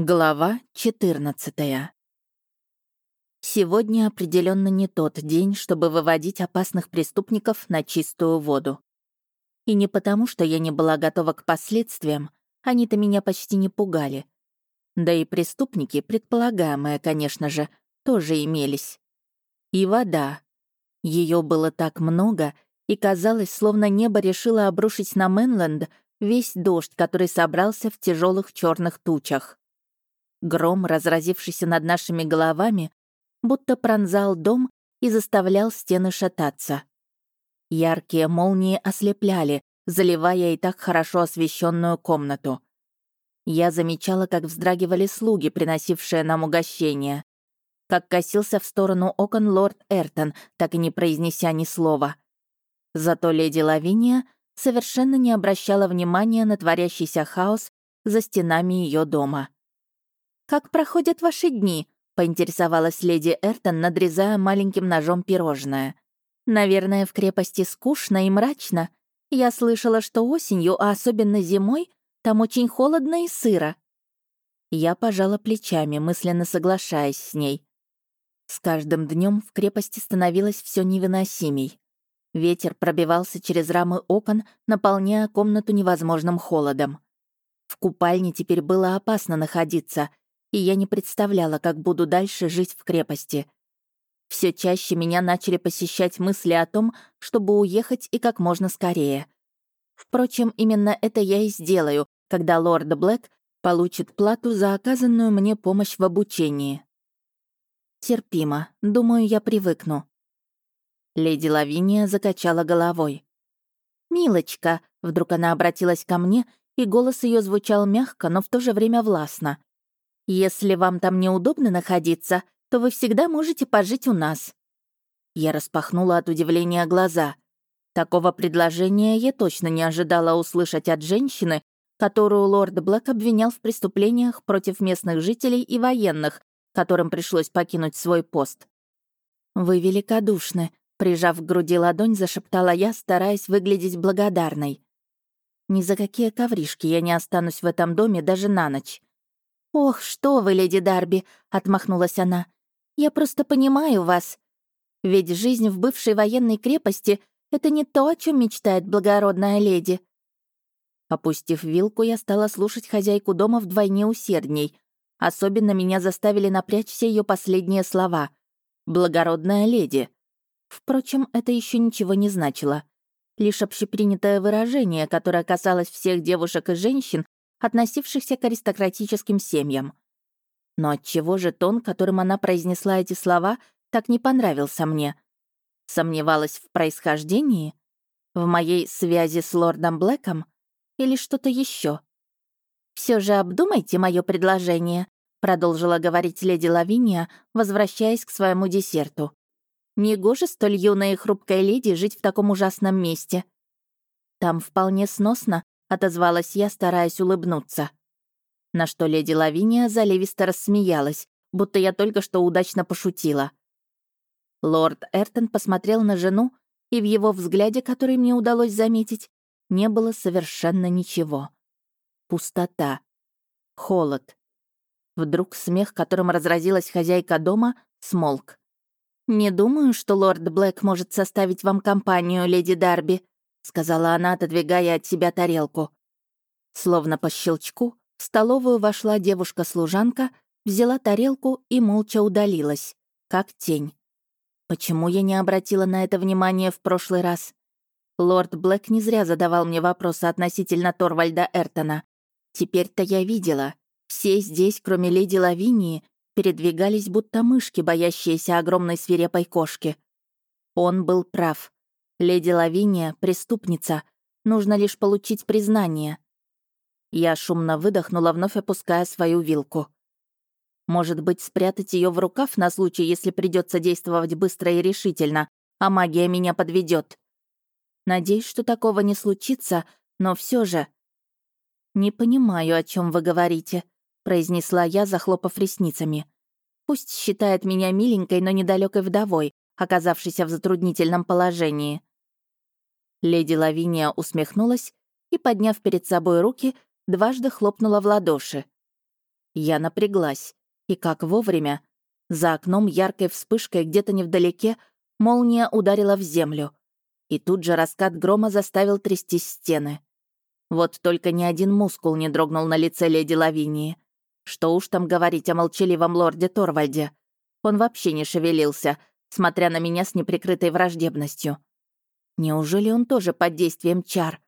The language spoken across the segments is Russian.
Глава 14 Сегодня определенно не тот день, чтобы выводить опасных преступников на чистую воду. И не потому, что я не была готова к последствиям, они-то меня почти не пугали. Да и преступники, предполагаемые, конечно же, тоже имелись. И вода. Ее было так много, и казалось, словно небо решило обрушить на Мэнленд весь дождь, который собрался в тяжелых черных тучах. Гром, разразившийся над нашими головами, будто пронзал дом и заставлял стены шататься. Яркие молнии ослепляли, заливая и так хорошо освещенную комнату. Я замечала, как вздрагивали слуги, приносившие нам угощение. Как косился в сторону окон лорд Эртон, так и не произнеся ни слова. Зато леди Лавиния совершенно не обращала внимания на творящийся хаос за стенами ее дома. «Как проходят ваши дни?» — поинтересовалась леди Эртон, надрезая маленьким ножом пирожное. «Наверное, в крепости скучно и мрачно. Я слышала, что осенью, а особенно зимой, там очень холодно и сыро». Я пожала плечами, мысленно соглашаясь с ней. С каждым днем в крепости становилось все невыносимей. Ветер пробивался через рамы окон, наполняя комнату невозможным холодом. В купальне теперь было опасно находиться, и я не представляла, как буду дальше жить в крепости. Все чаще меня начали посещать мысли о том, чтобы уехать и как можно скорее. Впрочем, именно это я и сделаю, когда лорд Блэк получит плату за оказанную мне помощь в обучении. Терпимо. Думаю, я привыкну. Леди Лавиния закачала головой. «Милочка», — вдруг она обратилась ко мне, и голос ее звучал мягко, но в то же время властно. Если вам там неудобно находиться, то вы всегда можете пожить у нас». Я распахнула от удивления глаза. Такого предложения я точно не ожидала услышать от женщины, которую лорд Блэк обвинял в преступлениях против местных жителей и военных, которым пришлось покинуть свой пост. «Вы великодушны», — прижав к груди ладонь, зашептала я, стараясь выглядеть благодарной. «Ни за какие ковришки я не останусь в этом доме даже на ночь. «Ох, что вы, леди Дарби!» — отмахнулась она. «Я просто понимаю вас. Ведь жизнь в бывшей военной крепости — это не то, о чем мечтает благородная леди». Опустив вилку, я стала слушать хозяйку дома вдвойне усердней. Особенно меня заставили напрячь все ее последние слова. «Благородная леди». Впрочем, это еще ничего не значило. Лишь общепринятое выражение, которое касалось всех девушек и женщин, относившихся к аристократическим семьям. Но отчего же тон, которым она произнесла эти слова, так не понравился мне? Сомневалась в происхождении? В моей связи с лордом Блэком? Или что-то еще? Все же обдумайте мое предложение», — продолжила говорить леди Лавиния, возвращаясь к своему десерту. «Негоже столь юной и хрупкой леди жить в таком ужасном месте. Там вполне сносно, — отозвалась я, стараясь улыбнуться. На что леди Лавиния заливисто рассмеялась, будто я только что удачно пошутила. Лорд Эртон посмотрел на жену, и в его взгляде, который мне удалось заметить, не было совершенно ничего. Пустота. Холод. Вдруг смех, которым разразилась хозяйка дома, смолк. «Не думаю, что лорд Блэк может составить вам компанию, леди Дарби», сказала она, отодвигая от себя тарелку. Словно по щелчку, в столовую вошла девушка-служанка, взяла тарелку и молча удалилась, как тень. Почему я не обратила на это внимание в прошлый раз? Лорд Блэк не зря задавал мне вопросы относительно Торвальда Эртона. Теперь-то я видела. Все здесь, кроме леди Лавинии, передвигались будто мышки, боящиеся огромной свирепой кошки. Он был прав. Леди Лавиния — преступница. Нужно лишь получить признание. Я шумно выдохнула, вновь опуская свою вилку. Может быть, спрятать ее в рукав на случай, если придется действовать быстро и решительно, а магия меня подведет. Надеюсь, что такого не случится, но все же... «Не понимаю, о чем вы говорите», — произнесла я, захлопав ресницами. «Пусть считает меня миленькой, но недалекой вдовой, оказавшейся в затруднительном положении. Леди Лавиния усмехнулась и, подняв перед собой руки, дважды хлопнула в ладоши. Я напряглась. И как вовремя. За окном яркой вспышкой где-то невдалеке молния ударила в землю. И тут же раскат грома заставил трястись стены. Вот только ни один мускул не дрогнул на лице леди Лавинии. Что уж там говорить о молчаливом лорде Торвальде. Он вообще не шевелился, смотря на меня с неприкрытой враждебностью. Неужели он тоже под действием чар?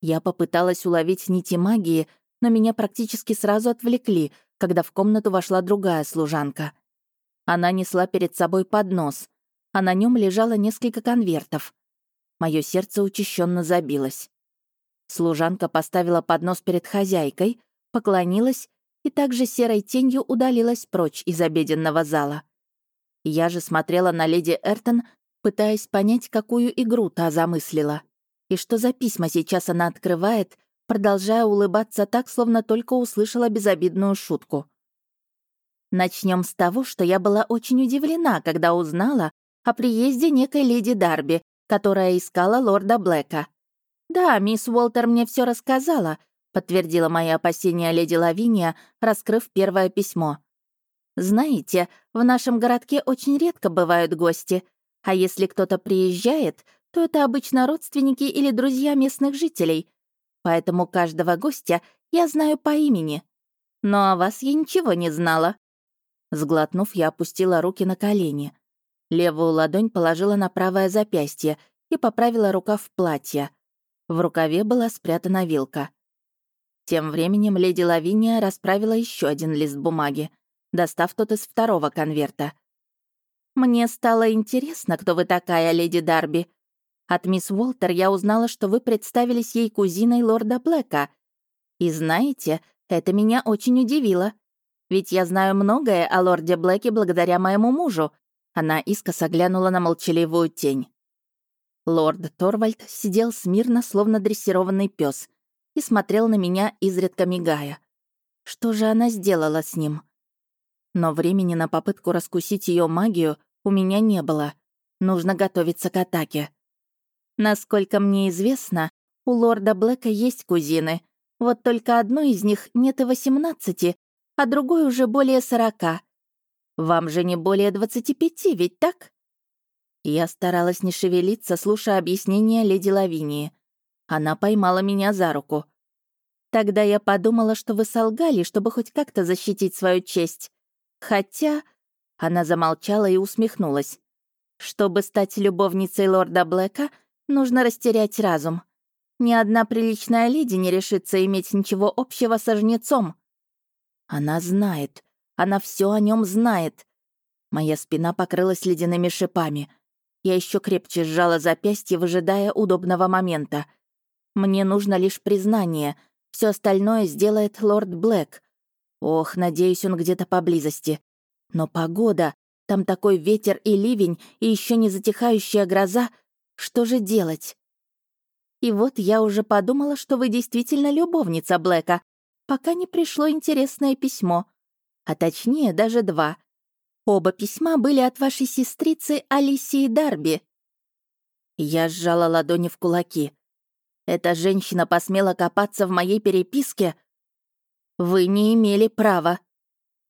Я попыталась уловить нити магии, но меня практически сразу отвлекли, когда в комнату вошла другая служанка. Она несла перед собой поднос, а на нем лежало несколько конвертов. Мое сердце учащенно забилось. Служанка поставила поднос перед хозяйкой, поклонилась и также серой тенью удалилась прочь из обеденного зала. Я же смотрела на леди Эртон, пытаясь понять, какую игру та замыслила. И что за письма сейчас она открывает, продолжая улыбаться так, словно только услышала безобидную шутку. Начнем с того, что я была очень удивлена, когда узнала о приезде некой леди Дарби, которая искала лорда Блэка. «Да, мисс Уолтер мне все рассказала», подтвердила мои опасения леди Лавиния, раскрыв первое письмо. «Знаете, в нашем городке очень редко бывают гости, а если кто-то приезжает, то это обычно родственники или друзья местных жителей, поэтому каждого гостя я знаю по имени. Но о вас я ничего не знала». Сглотнув, я опустила руки на колени. Левую ладонь положила на правое запястье и поправила рукав платья. В рукаве была спрятана вилка. Тем временем леди Лавиния расправила еще один лист бумаги, достав тот из второго конверта. «Мне стало интересно, кто вы такая, леди Дарби. От мисс Уолтер я узнала, что вы представились ей кузиной лорда Блэка. И знаете, это меня очень удивило. Ведь я знаю многое о лорде Блэке благодаря моему мужу». Она искоса глянула на молчаливую тень. Лорд Торвальд сидел смирно, словно дрессированный пес, и смотрел на меня, изредка мигая. Что же она сделала с ним? Но времени на попытку раскусить ее магию у меня не было. Нужно готовиться к атаке. Насколько мне известно, у лорда Блэка есть кузины. Вот только одной из них нет и 18, а другой уже более 40. Вам же не более 25, ведь так? Я старалась не шевелиться, слушая объяснения леди Лавинии. Она поймала меня за руку. Тогда я подумала, что вы солгали, чтобы хоть как-то защитить свою честь. Хотя... Она замолчала и усмехнулась. Чтобы стать любовницей лорда Блэка, нужно растерять разум. Ни одна приличная леди не решится иметь ничего общего со жнецом. Она знает. Она все о нем знает. Моя спина покрылась ледяными шипами — я еще крепче сжала запястье, выжидая удобного момента. Мне нужно лишь признание. Все остальное сделает лорд Блэк. Ох, надеюсь, он где-то поблизости. Но погода, там такой ветер и ливень, и еще не затихающая гроза. Что же делать? И вот я уже подумала, что вы действительно любовница Блэка, пока не пришло интересное письмо. А точнее, даже два. Оба письма были от вашей сестрицы Алисии Дарби». Я сжала ладони в кулаки. «Эта женщина посмела копаться в моей переписке?» «Вы не имели права».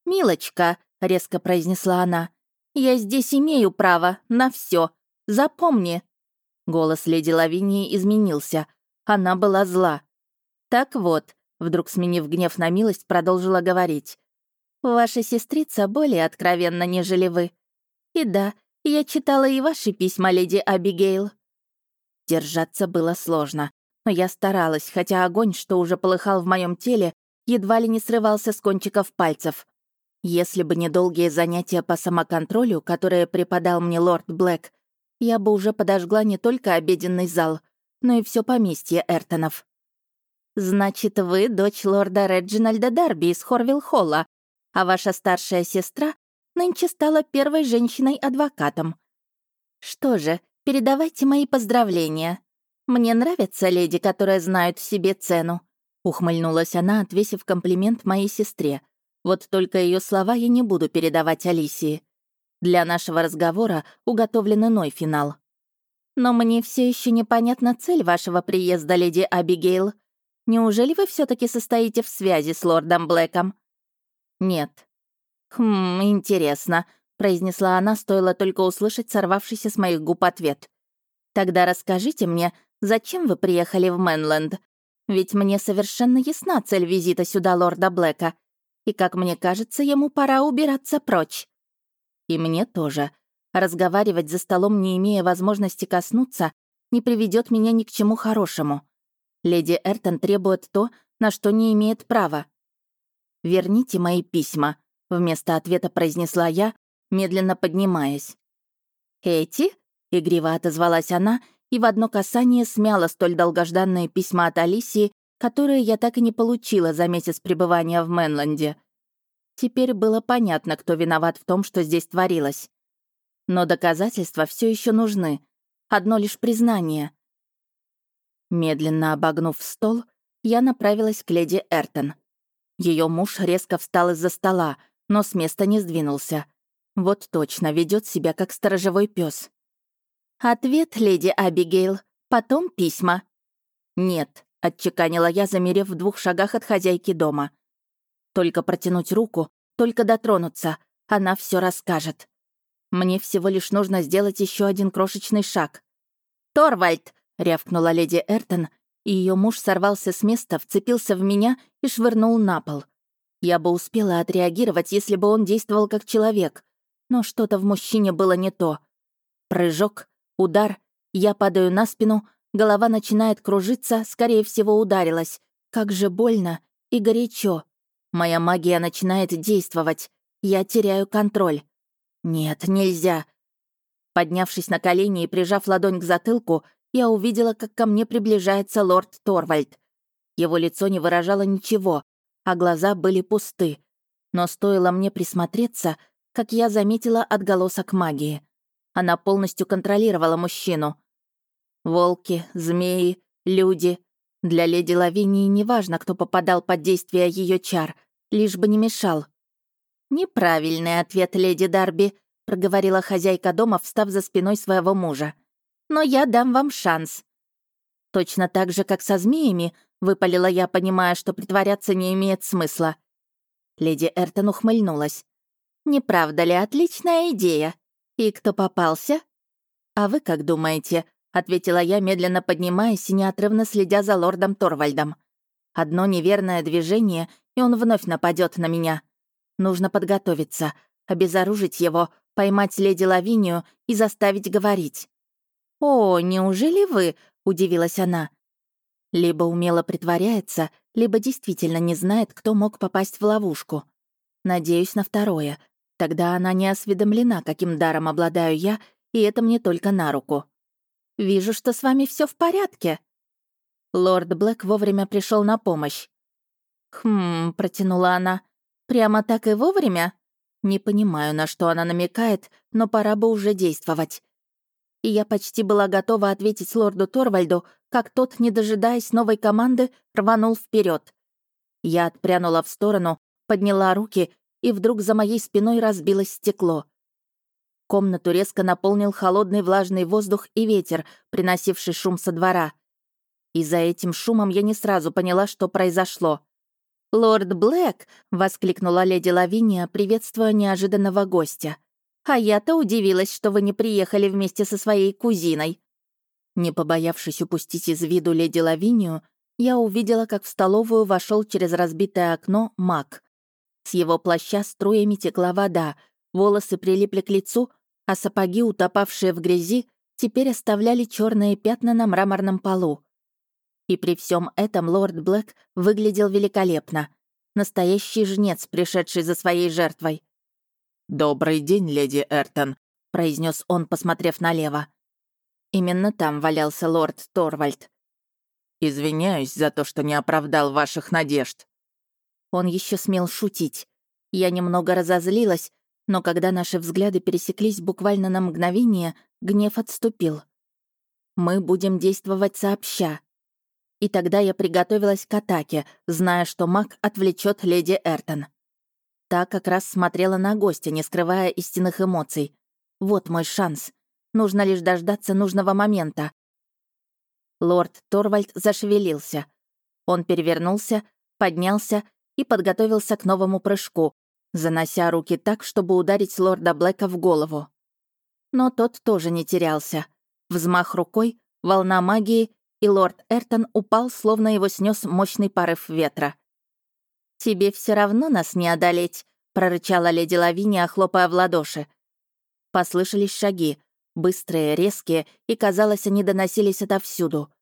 «Милочка», — резко произнесла она, — «я здесь имею право на все. Запомни». Голос леди Лавинии изменился. Она была зла. «Так вот», — вдруг сменив гнев на милость, продолжила говорить. Ваша сестрица более откровенна, нежели вы. И да, я читала и ваши письма, леди Абигейл. Держаться было сложно, но я старалась, хотя огонь, что уже полыхал в моем теле, едва ли не срывался с кончиков пальцев. Если бы не долгие занятия по самоконтролю, которые преподал мне лорд Блэк, я бы уже подожгла не только обеденный зал, но и все поместье Эртонов. «Значит, вы дочь лорда Реджинальда Дарби из Хорвилл-Холла», а ваша старшая сестра нынче стала первой женщиной-адвокатом. Что же, передавайте мои поздравления. Мне нравятся леди, которые знают себе цену», — ухмыльнулась она, отвесив комплимент моей сестре. «Вот только ее слова я не буду передавать Алисии. Для нашего разговора уготовлен иной финал». «Но мне все еще непонятна цель вашего приезда, леди Абигейл. Неужели вы все таки состоите в связи с лордом Блэком?» Нет. Хм, интересно, произнесла она, стоило только услышать сорвавшийся с моих губ ответ. Тогда расскажите мне, зачем вы приехали в Мэнленд? Ведь мне совершенно ясна цель визита сюда лорда Блэка. И, как мне кажется, ему пора убираться прочь. И мне тоже. Разговаривать за столом, не имея возможности коснуться, не приведет меня ни к чему хорошему. Леди Эртон требует то, на что не имеет права. «Верните мои письма», — вместо ответа произнесла я, медленно поднимаясь. «Эти?» — игриво отозвалась она и в одно касание смяла столь долгожданные письма от Алисии, которые я так и не получила за месяц пребывания в Мэнленде. Теперь было понятно, кто виноват в том, что здесь творилось. Но доказательства все еще нужны. Одно лишь признание. Медленно обогнув стол, я направилась к леди Эртон. Ее муж резко встал из-за стола, но с места не сдвинулся. Вот точно ведет себя как сторожевой пес. «Ответ, леди Абигейл. Потом письма». «Нет», — отчеканила я, замерев в двух шагах от хозяйки дома. «Только протянуть руку, только дотронуться, она все расскажет. Мне всего лишь нужно сделать еще один крошечный шаг. «Торвальд!» — рявкнула леди Эртон, и ее муж сорвался с места, вцепился в меня и швырнул на пол. Я бы успела отреагировать, если бы он действовал как человек. Но что-то в мужчине было не то. Прыжок, удар, я падаю на спину, голова начинает кружиться, скорее всего, ударилась. Как же больно и горячо. Моя магия начинает действовать. Я теряю контроль. Нет, нельзя. Поднявшись на колени и прижав ладонь к затылку, я увидела, как ко мне приближается лорд Торвальд. Его лицо не выражало ничего, а глаза были пусты. Но стоило мне присмотреться, как я заметила отголосок магии. Она полностью контролировала мужчину. Волки, змеи, люди. Для леди Лавинии неважно, кто попадал под действие ее чар, лишь бы не мешал. «Неправильный ответ, леди Дарби», — проговорила хозяйка дома, встав за спиной своего мужа. «Но я дам вам шанс». «Точно так же, как со змеями», — выпалила я, понимая, что притворяться не имеет смысла. Леди Эртон ухмыльнулась. «Не правда ли отличная идея? И кто попался?» «А вы как думаете?» — ответила я, медленно поднимаясь и неотрывно следя за лордом Торвальдом. «Одно неверное движение, и он вновь нападет на меня. Нужно подготовиться, обезоружить его, поймать леди Лавинию и заставить говорить. «О, неужели вы?» — удивилась она. Либо умело притворяется, либо действительно не знает, кто мог попасть в ловушку. Надеюсь на второе. Тогда она не осведомлена, каким даром обладаю я, и это мне только на руку. «Вижу, что с вами все в порядке». Лорд Блэк вовремя пришел на помощь. «Хм», — протянула она, Прямо так и вовремя? Не понимаю, на что она намекает, но пора бы уже действовать. И я почти была готова ответить лорду Торвальду, как тот, не дожидаясь новой команды, рванул вперед. Я отпрянула в сторону, подняла руки, и вдруг за моей спиной разбилось стекло. Комнату резко наполнил холодный влажный воздух и ветер, приносивший шум со двора. И за этим шумом я не сразу поняла, что произошло. «Лорд Блэк!» — воскликнула леди Лавиния, приветствуя неожиданного гостя. «А я-то удивилась, что вы не приехали вместе со своей кузиной». Не побоявшись упустить из виду леди Лавинию, я увидела, как в столовую вошел через разбитое окно маг. С его плаща струями текла вода, волосы прилипли к лицу, а сапоги, утопавшие в грязи, теперь оставляли черные пятна на мраморном полу. И при всем этом лорд Блэк выглядел великолепно. Настоящий жнец, пришедший за своей жертвой. «Добрый день, леди Эртон», — произнес он, посмотрев налево. Именно там валялся лорд Торвальд. «Извиняюсь за то, что не оправдал ваших надежд». Он еще смел шутить. Я немного разозлилась, но когда наши взгляды пересеклись буквально на мгновение, гнев отступил. Мы будем действовать сообща. И тогда я приготовилась к атаке, зная, что маг отвлечет леди Эртон. Та как раз смотрела на гостя, не скрывая истинных эмоций. Вот мой шанс. Нужно лишь дождаться нужного момента. Лорд Торвальд зашевелился. Он перевернулся, поднялся и подготовился к новому прыжку, занося руки так, чтобы ударить лорда Блэка в голову. Но тот тоже не терялся. Взмах рукой, волна магии, и лорд Эртон упал, словно его снес мощный порыв ветра. «Тебе все равно нас не одолеть», — прорычала леди Лавиния, хлопая в ладоши. Послышались шаги, быстрые, резкие, и, казалось, они доносились отовсюду.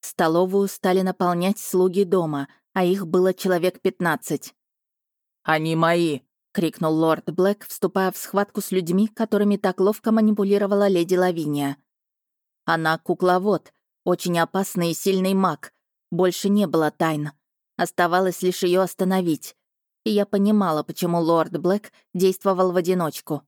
Столовую стали наполнять слуги дома, а их было человек пятнадцать. «Они мои!» — крикнул лорд Блэк, вступая в схватку с людьми, которыми так ловко манипулировала леди Лавиния. Она кукловод, очень опасный и сильный маг. Больше не было тайн. Оставалось лишь ее остановить. И я понимала, почему лорд Блэк действовал в одиночку.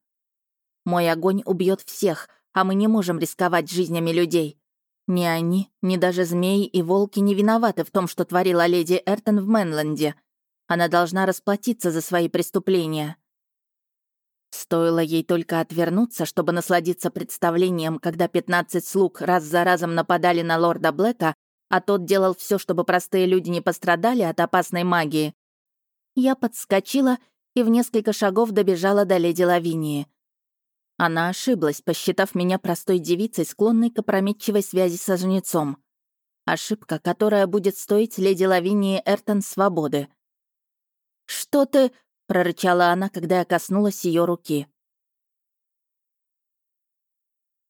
Мой огонь убьет всех, а мы не можем рисковать жизнями людей. Ни они, ни даже змеи и волки не виноваты в том, что творила леди Эртон в Мэнленде. Она должна расплатиться за свои преступления. Стоило ей только отвернуться, чтобы насладиться представлением, когда 15 слуг раз за разом нападали на лорда Блэка, а тот делал все, чтобы простые люди не пострадали от опасной магии. Я подскочила и в несколько шагов добежала до леди Лавинии. Она ошиблась, посчитав меня простой девицей, склонной к опрометчивой связи со жнецом. Ошибка, которая будет стоить леди Лавинии Эртон свободы. «Что ты...» — прорычала она, когда я коснулась ее руки.